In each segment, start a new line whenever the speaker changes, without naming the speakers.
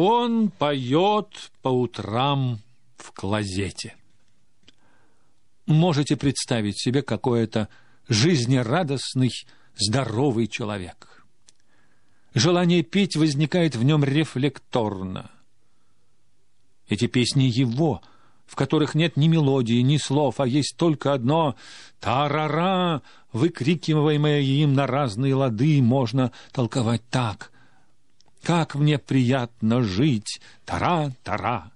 Он поет по утрам в клозете. Можете представить себе какой-то жизнерадостный, здоровый человек. Желание петь возникает в нем рефлекторно. Эти песни его, в которых нет ни мелодии, ни слов, а есть только одно «тарара», выкрикиваемое им на разные лады, можно толковать так. «Как мне приятно жить! Тара-тара!»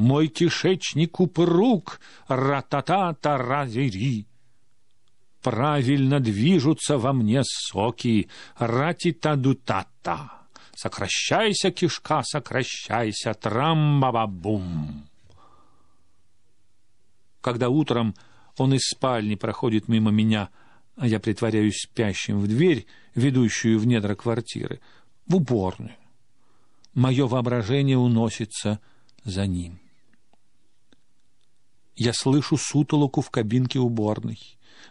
Мой кишечник упруг, ра-та-та-та-ра-зири. Правильно движутся во мне соки, ра-ти-та-ду-та-та. Сокращайся, кишка, сокращайся, трам-ба-ба-бум. Когда утром он из спальни проходит мимо меня, а я притворяюсь спящим в дверь, ведущую в недра квартиры, в уборную, мое воображение уносится за ним. Я слышу сутолоку в кабинке уборной,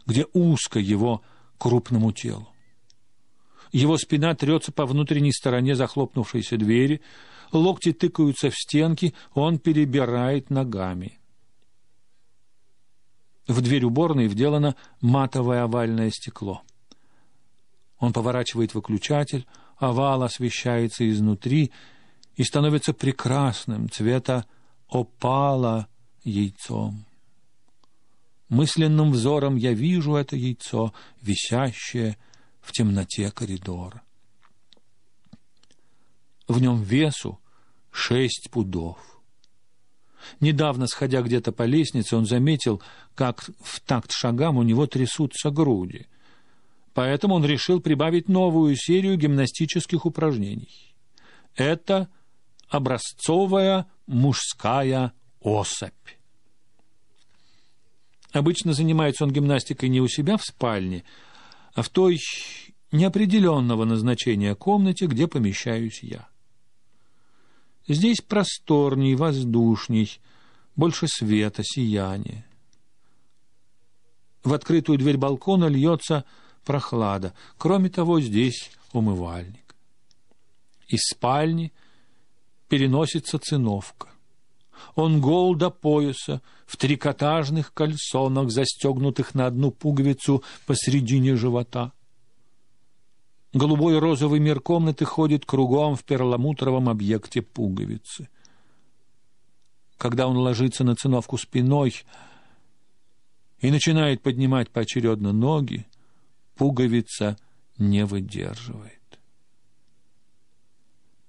где узко его крупному телу. Его спина трется по внутренней стороне захлопнувшейся двери, локти тыкаются в стенки, он перебирает ногами. В дверь уборной вделано матовое овальное стекло. Он поворачивает выключатель, овал освещается изнутри и становится прекрасным цвета опала яйцом. Мысленным взором я вижу это яйцо, висящее в темноте коридора. В нем весу шесть пудов. Недавно, сходя где-то по лестнице, он заметил, как в такт шагам у него трясутся груди. Поэтому он решил прибавить новую серию гимнастических упражнений. Это образцовая мужская особь. Обычно занимается он гимнастикой не у себя в спальне, а в той неопределенного назначения комнате, где помещаюсь я. Здесь просторней, воздушней, больше света, сияния. В открытую дверь балкона льется прохлада. Кроме того, здесь умывальник. Из спальни переносится циновка. Он гол до пояса, в трикотажных кальсонах, застегнутых на одну пуговицу посредине живота. Голубой розовый мир комнаты ходит кругом в перламутровом объекте пуговицы. Когда он ложится на циновку спиной и начинает поднимать поочередно ноги, пуговица не выдерживает.